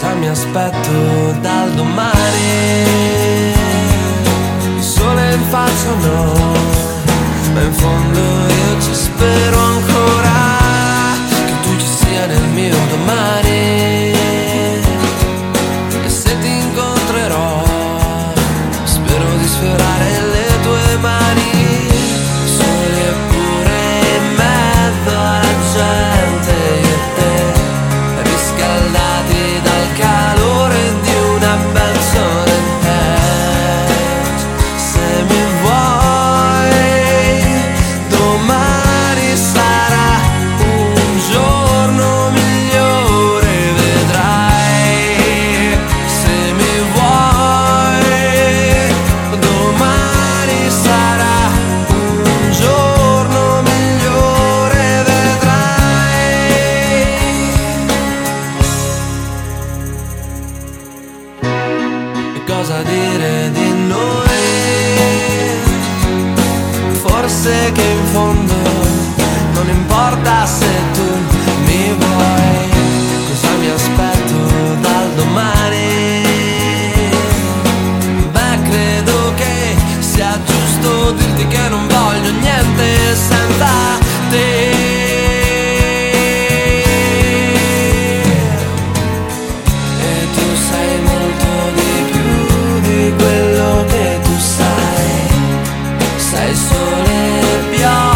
cosa mi aspetto dal domani. sé que 标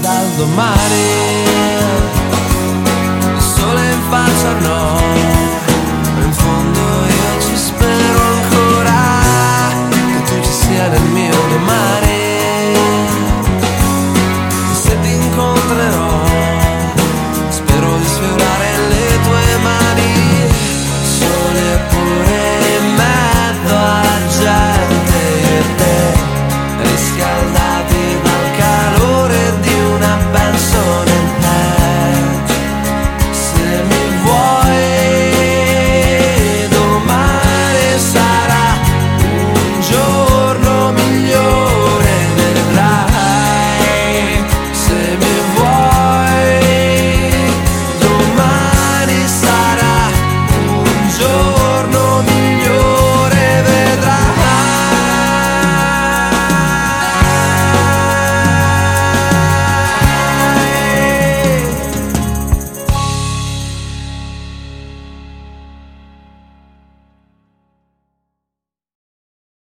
dal domani, sole in faccia no.